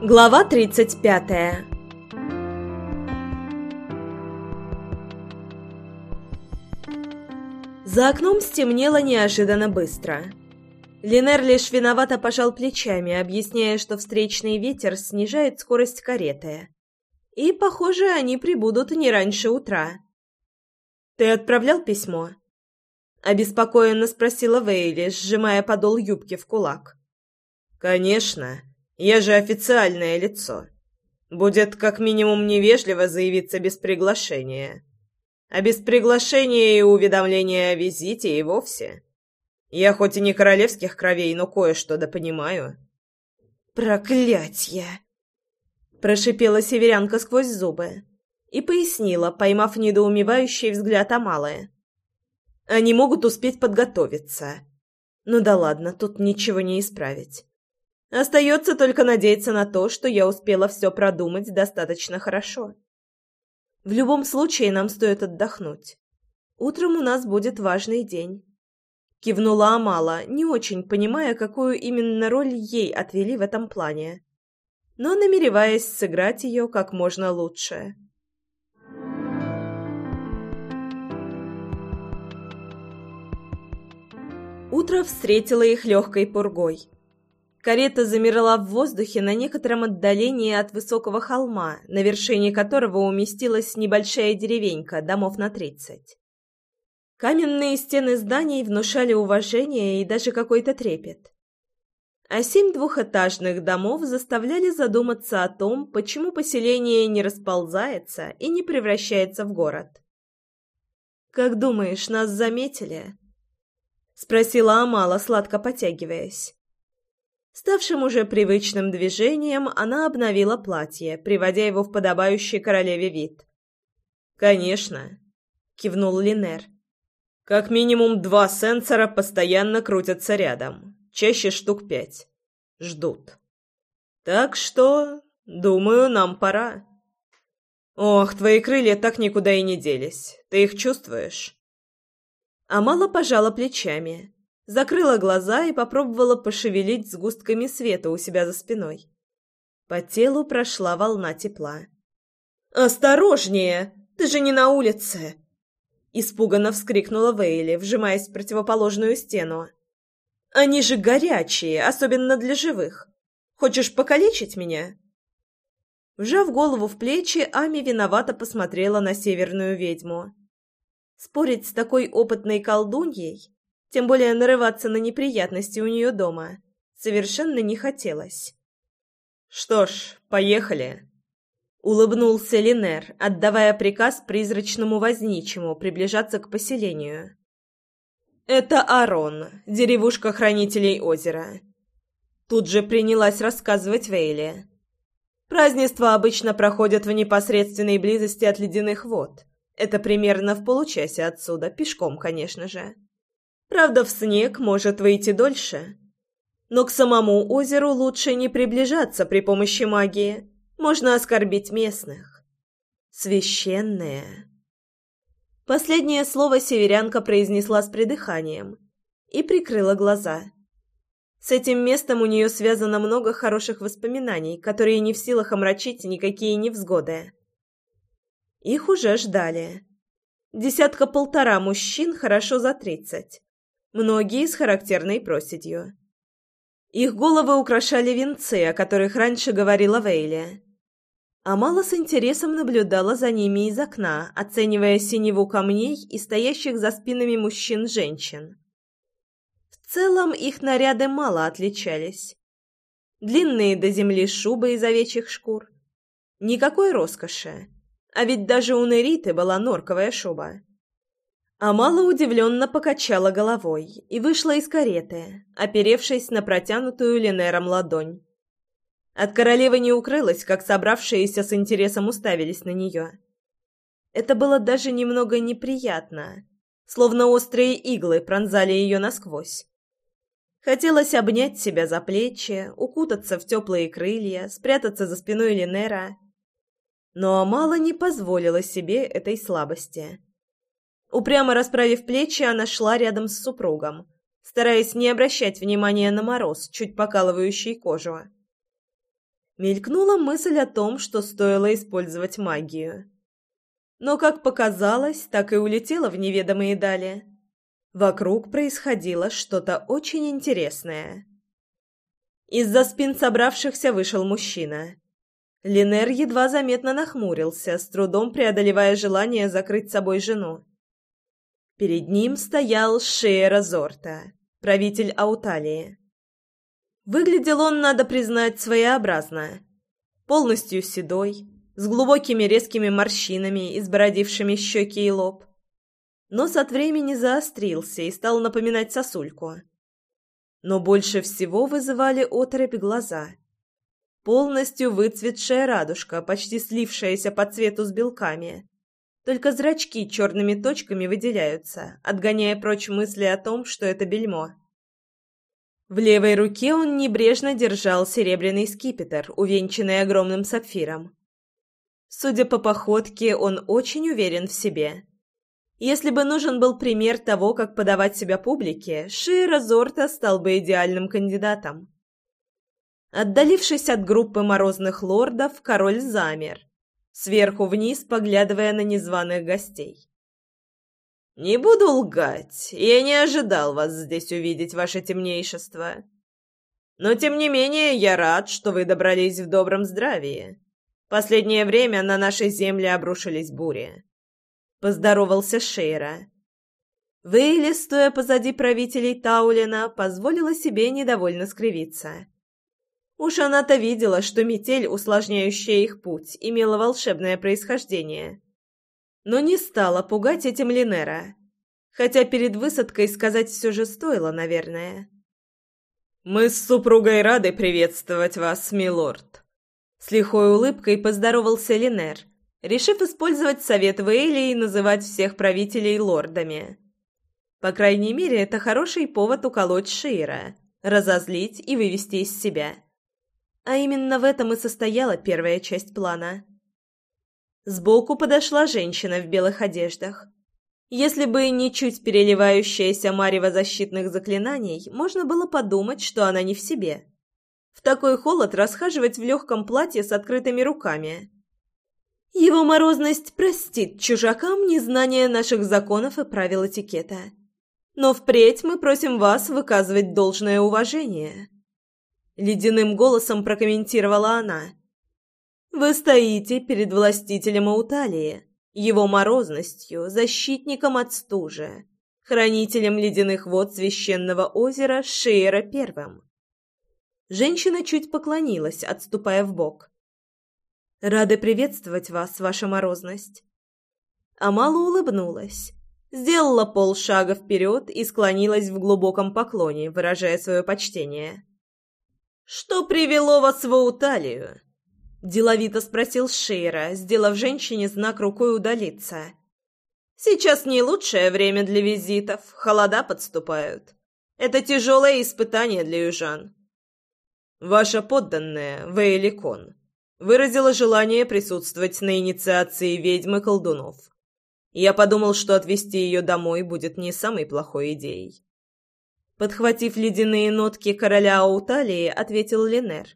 Глава 35 За окном стемнело неожиданно быстро. Линер лишь виновато пожал плечами, объясняя, что встречный ветер снижает скорость кареты. И, похоже, они прибудут не раньше утра. «Ты отправлял письмо?» Обеспокоенно спросила Вейли, сжимая подол юбки в кулак. «Конечно. Я же официальное лицо. Будет как минимум невежливо заявиться без приглашения. А без приглашения и уведомления о визите и вовсе. Я хоть и не королевских кровей, но кое-что да понимаю». «Проклятье!» Прошипела северянка сквозь зубы и пояснила, поймав недоумевающий взгляд Амалы. Они могут успеть подготовиться. Ну да ладно, тут ничего не исправить. Остается только надеяться на то, что я успела все продумать достаточно хорошо. В любом случае нам стоит отдохнуть. Утром у нас будет важный день. Кивнула Амала, не очень понимая, какую именно роль ей отвели в этом плане, но намереваясь сыграть ее как можно лучше. Утро встретило их легкой пургой. Карета замерла в воздухе на некотором отдалении от высокого холма, на вершине которого уместилась небольшая деревенька, домов на тридцать. Каменные стены зданий внушали уважение и даже какой-то трепет. А семь двухэтажных домов заставляли задуматься о том, почему поселение не расползается и не превращается в город. «Как думаешь, нас заметили?» спросила Амала, сладко потягиваясь. Ставшим уже привычным движением, она обновила платье, приводя его в подобающий королеве вид. «Конечно», — кивнул Линер. «Как минимум два сенсора постоянно крутятся рядом, чаще штук пять. Ждут. Так что, думаю, нам пора». «Ох, твои крылья так никуда и не делись. Ты их чувствуешь?» Амала пожала плечами, закрыла глаза и попробовала пошевелить сгустками света у себя за спиной. По телу прошла волна тепла. «Осторожнее! Ты же не на улице!» Испуганно вскрикнула Вейли, вжимаясь в противоположную стену. «Они же горячие, особенно для живых. Хочешь покалечить меня?» Вжав голову в плечи, Ами виновато посмотрела на северную ведьму. Спорить с такой опытной колдуньей, тем более нарываться на неприятности у нее дома, совершенно не хотелось. «Что ж, поехали!» Улыбнулся Линер, отдавая приказ призрачному возничему приближаться к поселению. «Это Арон, деревушка хранителей озера». Тут же принялась рассказывать Вейли. Празднества обычно проходят в непосредственной близости от ледяных вод, это примерно в получасе отсюда, пешком, конечно же. Правда, в снег может выйти дольше. Но к самому озеру лучше не приближаться при помощи магии. Можно оскорбить местных. Священное. Последнее слово северянка произнесла с придыханием и прикрыла глаза. С этим местом у нее связано много хороших воспоминаний, которые не в силах омрачить никакие невзгоды. Их уже ждали. Десятка-полтора мужчин хорошо за тридцать. Многие с характерной проседью. Их головы украшали венцы, о которых раньше говорила Вейли. Амала с интересом наблюдала за ними из окна, оценивая синеву камней и стоящих за спинами мужчин-женщин. В целом их наряды мало отличались. Длинные до земли шубы из овечьих шкур. Никакой роскоши. А ведь даже у Нериты была норковая шуба. Амала удивленно покачала головой и вышла из кареты, оперевшись на протянутую Ленером ладонь. От королевы не укрылась, как собравшиеся с интересом уставились на нее. Это было даже немного неприятно, словно острые иглы пронзали ее насквозь. Хотелось обнять себя за плечи, укутаться в теплые крылья, спрятаться за спиной Ленера но Амала не позволила себе этой слабости. Упрямо расправив плечи, она шла рядом с супругом, стараясь не обращать внимания на мороз, чуть покалывающий кожу. Мелькнула мысль о том, что стоило использовать магию. Но, как показалось, так и улетела в неведомые дали. Вокруг происходило что-то очень интересное. Из-за спин собравшихся вышел мужчина. Линер едва заметно нахмурился, с трудом преодолевая желание закрыть собой жену. Перед ним стоял Шеера Зорта, правитель Ауталии. Выглядел он, надо признать, своеобразно. Полностью седой, с глубокими резкими морщинами, избородившими щеки и лоб. Нос от времени заострился и стал напоминать сосульку. Но больше всего вызывали оторопь глаза. Полностью выцветшая радужка, почти слившаяся по цвету с белками. Только зрачки черными точками выделяются, отгоняя прочь мысли о том, что это бельмо. В левой руке он небрежно держал серебряный скипетр, увенчанный огромным сапфиром. Судя по походке, он очень уверен в себе. Если бы нужен был пример того, как подавать себя публике, Шиера Зорта стал бы идеальным кандидатом. Отдалившись от группы морозных лордов, король замер, сверху вниз поглядывая на незваных гостей. «Не буду лгать, я не ожидал вас здесь увидеть, ваше темнейшество. Но, тем не менее, я рад, что вы добрались в добром здравии. Последнее время на нашей земле обрушились бури». Поздоровался Шейра. Вейли, стоя позади правителей Таулина, позволила себе недовольно скривиться. Уж она-то видела, что метель, усложняющая их путь, имела волшебное происхождение но не стала пугать этим Линера. Хотя перед высадкой сказать все же стоило, наверное. «Мы с супругой рады приветствовать вас, милорд!» С лихой улыбкой поздоровался Линер, решив использовать совет Вейли и называть всех правителей лордами. По крайней мере, это хороший повод уколоть Шиира, разозлить и вывести из себя. А именно в этом и состояла первая часть плана – Сбоку подошла женщина в белых одеждах. Если бы не чуть переливающаяся марево защитных заклинаний, можно было подумать, что она не в себе. В такой холод расхаживать в легком платье с открытыми руками. Его морозность простит чужакам незнание наших законов и правил этикета. Но впредь мы просим вас выказывать должное уважение. Ледяным голосом прокомментировала она. Вы стоите перед властителем Ауталии, его морозностью, защитником от стужи, хранителем ледяных вод священного озера Шейра Первым. Женщина чуть поклонилась, отступая в бок. «Рады приветствовать вас, ваша морозность». Амала улыбнулась, сделала полшага вперед и склонилась в глубоком поклоне, выражая свое почтение. «Что привело вас в Ауталию?» Деловито спросил Шейра, сделав женщине знак рукой удалиться. «Сейчас не лучшее время для визитов, холода подступают. Это тяжелое испытание для южан». «Ваша подданная, Вейликон, выразила желание присутствовать на инициации ведьмы колдунов. Я подумал, что отвезти ее домой будет не самой плохой идеей». Подхватив ледяные нотки короля Ауталии, ответил Ленер.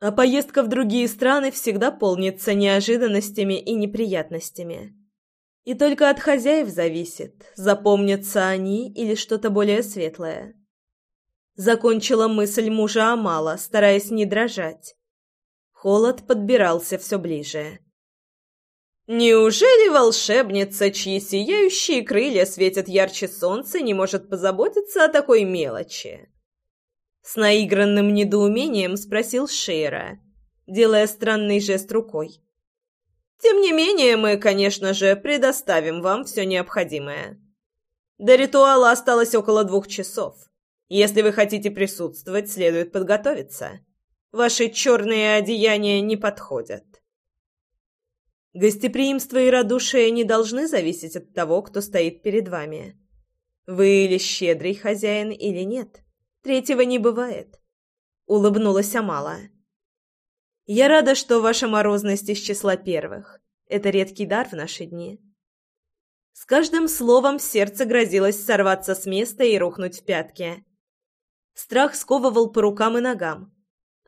А поездка в другие страны всегда полнится неожиданностями и неприятностями. И только от хозяев зависит, запомнятся они или что-то более светлое. Закончила мысль мужа Амала, стараясь не дрожать. Холод подбирался все ближе. «Неужели волшебница, чьи сияющие крылья светят ярче солнца, не может позаботиться о такой мелочи?» С наигранным недоумением спросил Шейра, делая странный жест рукой. «Тем не менее, мы, конечно же, предоставим вам все необходимое. До ритуала осталось около двух часов. Если вы хотите присутствовать, следует подготовиться. Ваши черные одеяния не подходят». Гостеприимство и радушие не должны зависеть от того, кто стоит перед вами. Вы или щедрый хозяин, или нет. Третьего не бывает. Улыбнулась Амала. Я рада, что ваша морозность из числа первых. Это редкий дар в наши дни. С каждым словом сердце грозилось сорваться с места и рухнуть в пятки. Страх сковывал по рукам и ногам.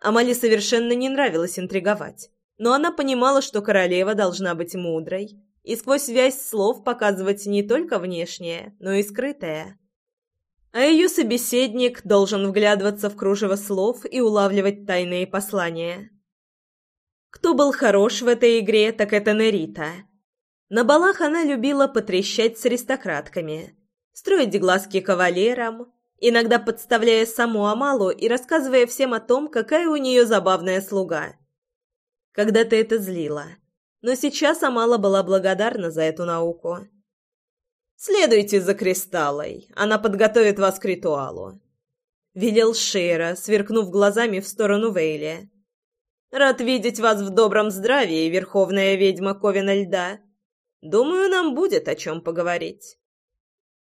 Амали совершенно не нравилось интриговать, но она понимала, что королева должна быть мудрой и сквозь связь слов показывать не только внешнее, но и скрытое. А ее собеседник должен вглядываться в кружево слов и улавливать тайные послания. Кто был хорош в этой игре, так это Нерита. На балах она любила потрещать с аристократками, строить глазки кавалерам, иногда подставляя саму Амалу и рассказывая всем о том, какая у нее забавная слуга. Когда-то это злило, но сейчас Амала была благодарна за эту науку. «Следуйте за Кристаллой, она подготовит вас к ритуалу», — велел Шейра, сверкнув глазами в сторону Вейли. «Рад видеть вас в добром здравии, верховная ведьма Ковина Льда. Думаю, нам будет о чем поговорить».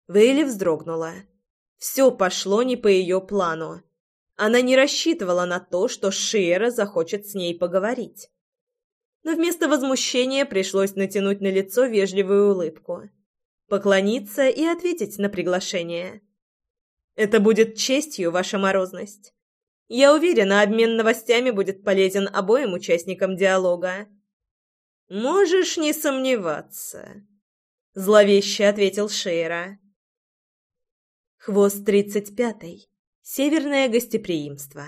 Вейли вздрогнула. Все пошло не по ее плану. Она не рассчитывала на то, что Шиера захочет с ней поговорить. Но вместо возмущения пришлось натянуть на лицо вежливую улыбку, поклониться и ответить на приглашение. «Это будет честью, ваша морозность. Я уверена, обмен новостями будет полезен обоим участникам диалога». «Можешь не сомневаться», — зловеще ответил Шейра. Хвост тридцать пятый. Северное гостеприимство.